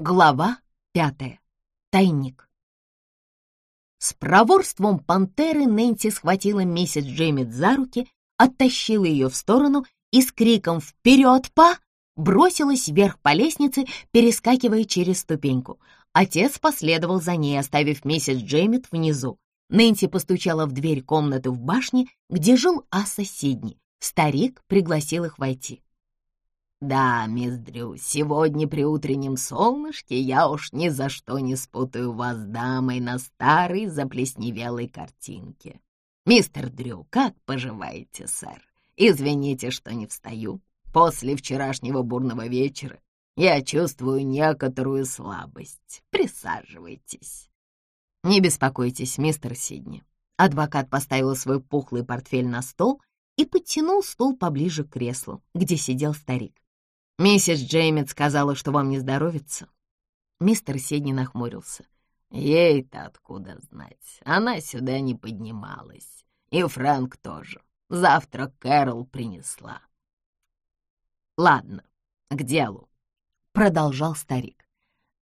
Глава пятая. Тайник. С проворством пантеры Нэнси схватила миссис Джеймит за руки, оттащила ее в сторону и с криком «Вперед, па!» бросилась вверх по лестнице, перескакивая через ступеньку. Отец последовал за ней, оставив миссис Джеймит внизу. Нэнси постучала в дверь комнаты в башне, где жил Аса Сидни. Старик пригласил их войти. «Да, мисс Дрю, сегодня при утреннем солнышке я уж ни за что не спутаю вас дамой на старой заплесневелой картинке. Мистер Дрю, как поживаете, сэр? Извините, что не встаю. После вчерашнего бурного вечера я чувствую некоторую слабость. Присаживайтесь». «Не беспокойтесь, мистер Сидни». Адвокат поставил свой пухлый портфель на стол и подтянул стул поближе к креслу, где сидел старик. «Миссис Джеймит сказала, что вам не здоровится». Мистер Седни нахмурился. «Ей-то откуда знать? Она сюда не поднималась. И Фрэнк тоже. Завтра Кэрол принесла». «Ладно, к делу», — продолжал старик.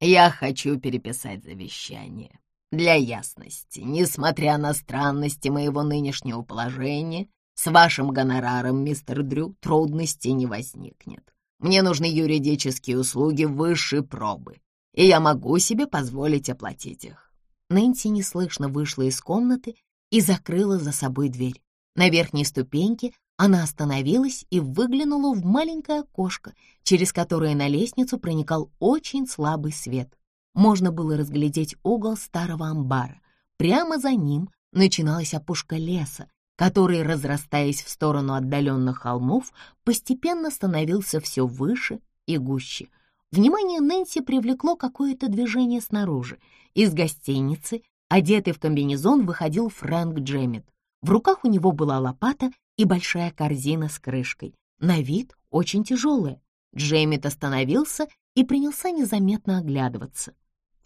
«Я хочу переписать завещание. Для ясности, несмотря на странности моего нынешнего положения, с вашим гонораром, мистер Дрю, трудностей не возникнет. Мне нужны юридические услуги высшей пробы, и я могу себе позволить оплатить их». Нэнси неслышно вышла из комнаты и закрыла за собой дверь. На верхней ступеньке она остановилась и выглянула в маленькое окошко, через которое на лестницу проникал очень слабый свет. Можно было разглядеть угол старого амбара. Прямо за ним начиналась опушка леса, который, разрастаясь в сторону отдаленных холмов, постепенно становился все выше и гуще. Внимание Нэнси привлекло какое-то движение снаружи. Из гостиницы, одетый в комбинезон, выходил Фрэнк Джеммит. В руках у него была лопата и большая корзина с крышкой. На вид очень тяжелая. Джеммит остановился и принялся незаметно оглядываться.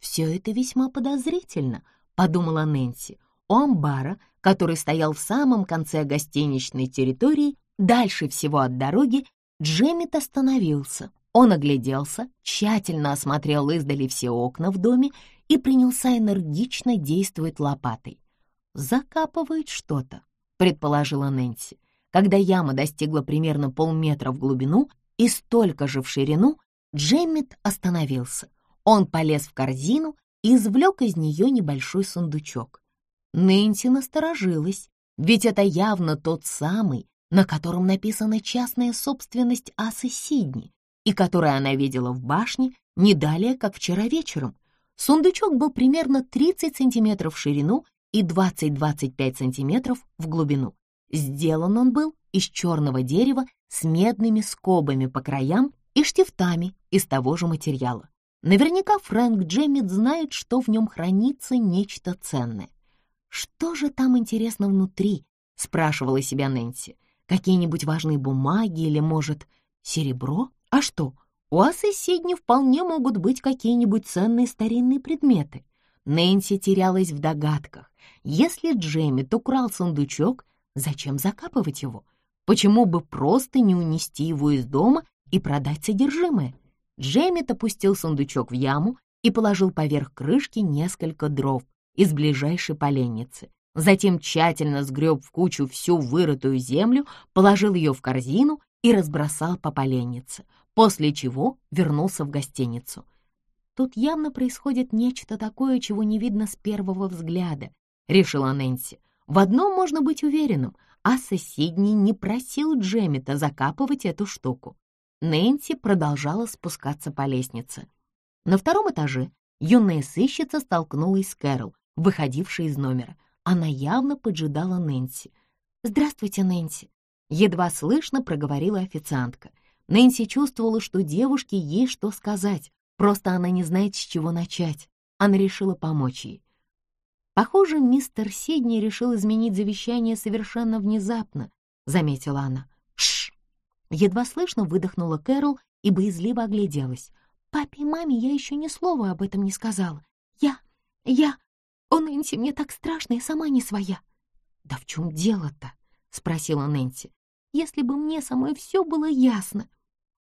«Все это весьма подозрительно», — подумала Нэнси. У амбара — который стоял в самом конце гостиничной территории, дальше всего от дороги, Джеммит остановился. Он огляделся, тщательно осмотрел издали все окна в доме и принялся энергично действовать лопатой. «Закапывает что-то», — предположила Нэнси. Когда яма достигла примерно полметра в глубину и столько же в ширину, Джеммит остановился. Он полез в корзину и извлек из нее небольшой сундучок. Нэнси насторожилась, ведь это явно тот самый, на котором написана частная собственность Асы Сидни, и который она видела в башне не далее, как вчера вечером. Сундучок был примерно 30 сантиметров в ширину и 20-25 сантиметров в глубину. Сделан он был из черного дерева с медными скобами по краям и штифтами из того же материала. Наверняка Фрэнк Джеммит знает, что в нем хранится нечто ценное. «Что же там интересно внутри?» — спрашивала себя Нэнси. «Какие-нибудь важные бумаги или, может, серебро? А что, у Асы вполне могут быть какие-нибудь ценные старинные предметы». Нэнси терялась в догадках. Если Джеммит украл сундучок, зачем закапывать его? Почему бы просто не унести его из дома и продать содержимое? Джеммит опустил сундучок в яму и положил поверх крышки несколько дров, из ближайшей поленницы. Затем тщательно сгреб в кучу всю вырытую землю, положил ее в корзину и разбросал по поленнице, после чего вернулся в гостиницу. Тут явно происходит нечто такое, чего не видно с первого взгляда, решила Нэнси. В одном можно быть уверенным, а соседний не просил Джемита закапывать эту штуку. Нэнси продолжала спускаться по лестнице. На втором этаже юная сыщица столкнулась с Кэрол, выходившей из номера. Она явно поджидала Нэнси. «Здравствуйте, Нэнси!» Едва слышно проговорила официантка. Нэнси чувствовала, что девушке есть что сказать, просто она не знает, с чего начать. Она решила помочь ей. «Похоже, мистер Сидни решил изменить завещание совершенно внезапно», — заметила она. «Шш!» Едва слышно выдохнула Кэрол и боязливо огляделась. «Папе и маме я еще ни слова об этом не сказала. Я... я... «О, Нэнси, мне так страшно, я сама не своя». «Да в чем дело-то?» — спросила Нэнси. «Если бы мне самой все было ясно».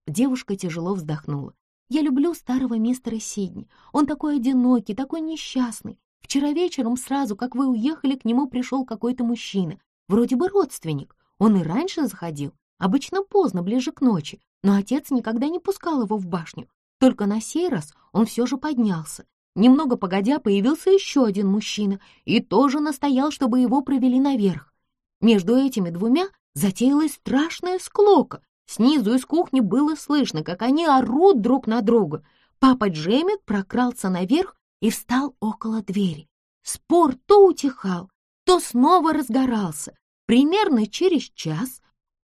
Девушка тяжело вздохнула. Я люблю старого мистера Сидни. Он такой одинокий, такой несчастный. Вчера вечером, сразу как вы уехали, к нему пришел какой-то мужчина. Вроде бы родственник. Он и раньше заходил, обычно поздно, ближе к ночи, но отец никогда не пускал его в башню. Только на сей раз он все же поднялся. Немного погодя появился еще один мужчина и тоже настоял, чтобы его провели наверх. Между этими двумя затеялась страшная склока, Снизу из кухни было слышно, как они орут друг на друга. Папа Джемик прокрался наверх и встал около двери. Спор то утихал, то снова разгорался. Примерно через час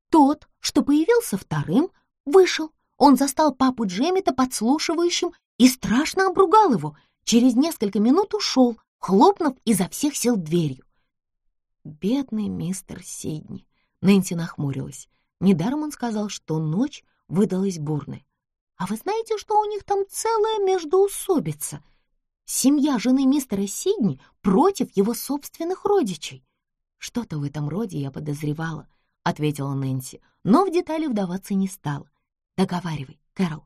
тот, что появился вторым, вышел. Он застал папу Джемита подслушивающим и страшно обругал его. Через несколько минут ушел, хлопнув изо всех сил дверью. Бедный мистер Сидни. Нэнси нахмурилась. Недаром он сказал, что ночь выдалась бурной. А вы знаете, что у них там целая междоусобица? Семья жены мистера Сидни против его собственных родичей. Что-то в этом роде я подозревала, — ответила Нэнси, но в детали вдаваться не стала. Договаривай, Кэрол.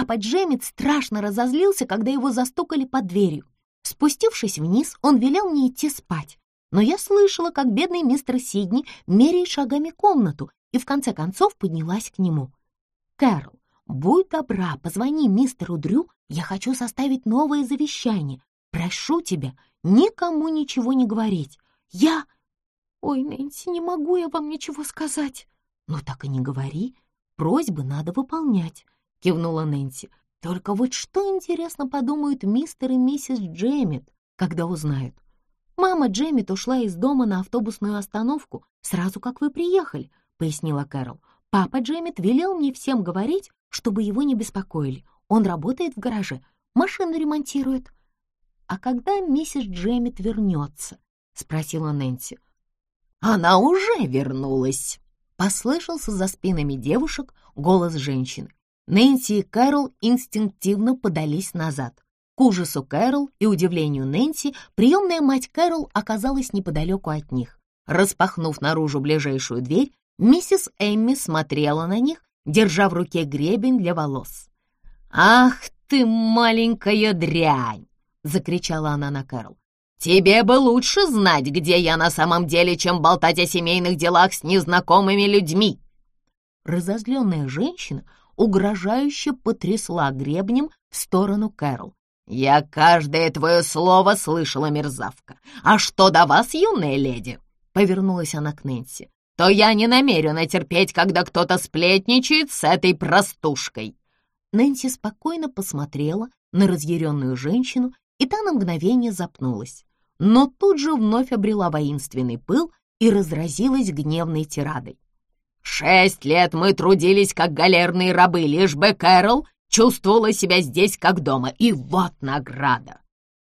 Папа Джеммит страшно разозлился, когда его застукали под дверью. Спустившись вниз, он велел мне идти спать. Но я слышала, как бедный мистер Сидни меряет шагами комнату и в конце концов поднялась к нему. «Кэрол, будь добра, позвони мистеру Дрю, я хочу составить новое завещание. Прошу тебя, никому ничего не говорить. Я...» «Ой, Нэнси, не могу я вам ничего сказать». «Ну так и не говори, просьбы надо выполнять», — кивнула Нэнси. «Только вот что, интересно, подумают мистер и миссис Джеммит, когда узнают? Мама Джеммит ушла из дома на автобусную остановку сразу, как вы приехали, — пояснила Кэрол. «Папа Джеммит велел мне всем говорить, чтобы его не беспокоили. Он работает в гараже, машину ремонтирует». «А когда миссис Джеммит вернется?» — спросила Нэнси. «Она уже вернулась!» — послышался за спинами девушек голос женщины. Нэнси и Кэрол инстинктивно подались назад. К ужасу Кэрол и удивлению Нэнси, приемная мать Кэрол оказалась неподалеку от них. Распахнув наружу ближайшую дверь, Миссис Эмми смотрела на них, держа в руке гребень для волос. «Ах ты, маленькая дрянь!» — закричала она на Кэрол. «Тебе бы лучше знать, где я на самом деле, чем болтать о семейных делах с незнакомыми людьми!» Разозленная женщина угрожающе потрясла гребнем в сторону Кэрол. «Я каждое твое слово слышала, мерзавка! А что до вас, юная леди?» — повернулась она к Нэнси то я не намерена терпеть, когда кто-то сплетничает с этой простушкой». Нэнси спокойно посмотрела на разъяренную женщину, и та на мгновение запнулась, но тут же вновь обрела воинственный пыл и разразилась гневной тирадой. «Шесть лет мы трудились, как галерные рабы, лишь бы Кэрол чувствовала себя здесь, как дома, и вот награда!»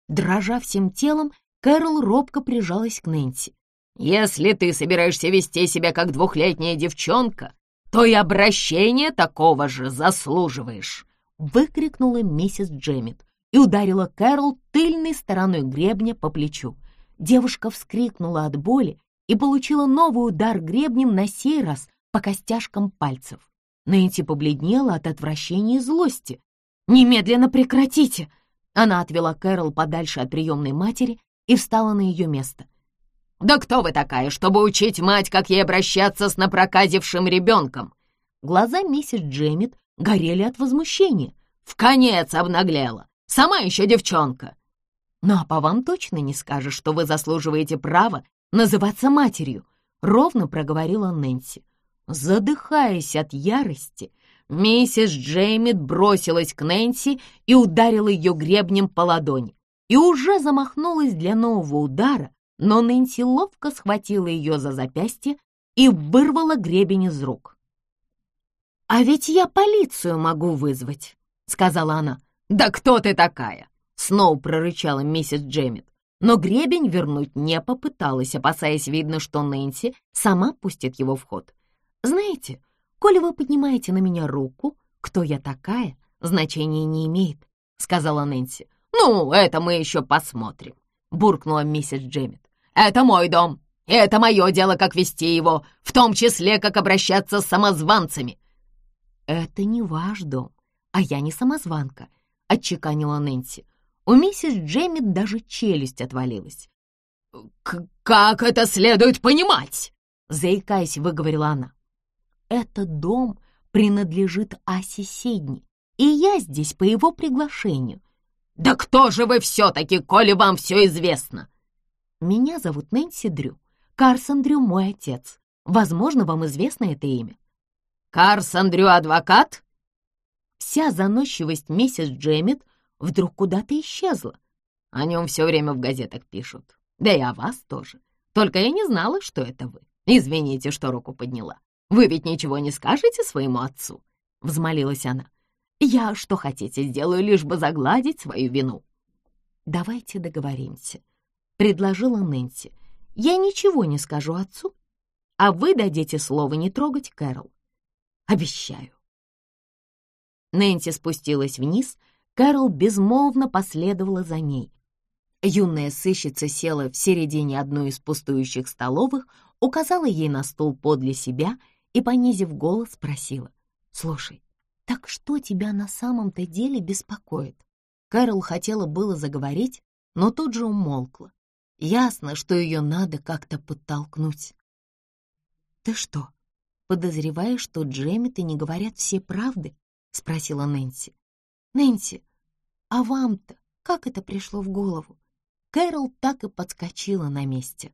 Дрожа всем телом, Кэрол робко прижалась к Нэнси. Если ты собираешься вести себя как двухлетняя девчонка, то и обращение такого же заслуживаешь!» Выкрикнула миссис Джеммит и ударила Кэрол тыльной стороной гребня по плечу. Девушка вскрикнула от боли и получила новый удар гребнем на сей раз по костяшкам пальцев. Нэнси побледнела от отвращения и злости. «Немедленно прекратите!» Она отвела Кэрол подальше от приемной матери и встала на ее место. «Да кто вы такая, чтобы учить мать, как ей обращаться с напроказившим ребенком?» Глаза миссис Джеммит горели от возмущения. «В конец обнаглела! Сама еще девчонка!» «Ну а по вам точно не скажешь, что вы заслуживаете права называться матерью», — ровно проговорила Нэнси. Задыхаясь от ярости, миссис Джеймит бросилась к Нэнси и ударила ее гребнем по ладони, и уже замахнулась для нового удара, но Нэнси ловко схватила ее за запястье и вырвала гребень из рук. «А ведь я полицию могу вызвать», — сказала она. «Да кто ты такая?» — снова прорычала миссис Джеммит. Но гребень вернуть не попыталась, опасаясь, видно, что Нэнси сама пустит его в ход. «Знаете, коли вы поднимаете на меня руку, кто я такая, значения не имеет», — сказала Нэнси. «Ну, это мы еще посмотрим», — буркнула миссис Джеммит. Это мой дом, и это мое дело, как вести его, в том числе, как обращаться с самозванцами». «Это не ваш дом», — а я не самозванка», — отчеканила Нэнси. У миссис Джеммит даже челюсть отвалилась. «Как это следует понимать?» — заикаясь, выговорила она. «Этот дом принадлежит Асе Седни, и я здесь по его приглашению». «Да кто же вы все-таки, коли вам все известно?» «Меня зовут Нэнси Дрю. Карсон Дрю мой отец. Возможно, вам известно это имя». «Карсон Дрю адвокат?» Вся заносчивость миссис Джеммит вдруг куда-то исчезла. О нем все время в газетах пишут. Да и о вас тоже. Только я не знала, что это вы. Извините, что руку подняла. Вы ведь ничего не скажете своему отцу?» — взмолилась она. «Я что хотите сделаю, лишь бы загладить свою вину». «Давайте договоримся», — предложила Нэнси. «Я ничего не скажу отцу, а вы дадите слово не трогать Кэрол. Обещаю». Нэнси спустилась вниз, Кэрол безмолвно последовала за ней. Юная сыщица села в середине одной из пустующих столовых, указала ей на стул подле себя и, понизив голос, спросила. «Слушай, так что тебя на самом-то деле беспокоит?» Кэрол хотела было заговорить, но тут же умолкла. Ясно, что ее надо как-то подтолкнуть. «Ты что, подозреваешь, что Джеммиты не говорят все правды?» — спросила Нэнси. «Нэнси, а вам-то как это пришло в голову?» Кэрол так и подскочила на месте.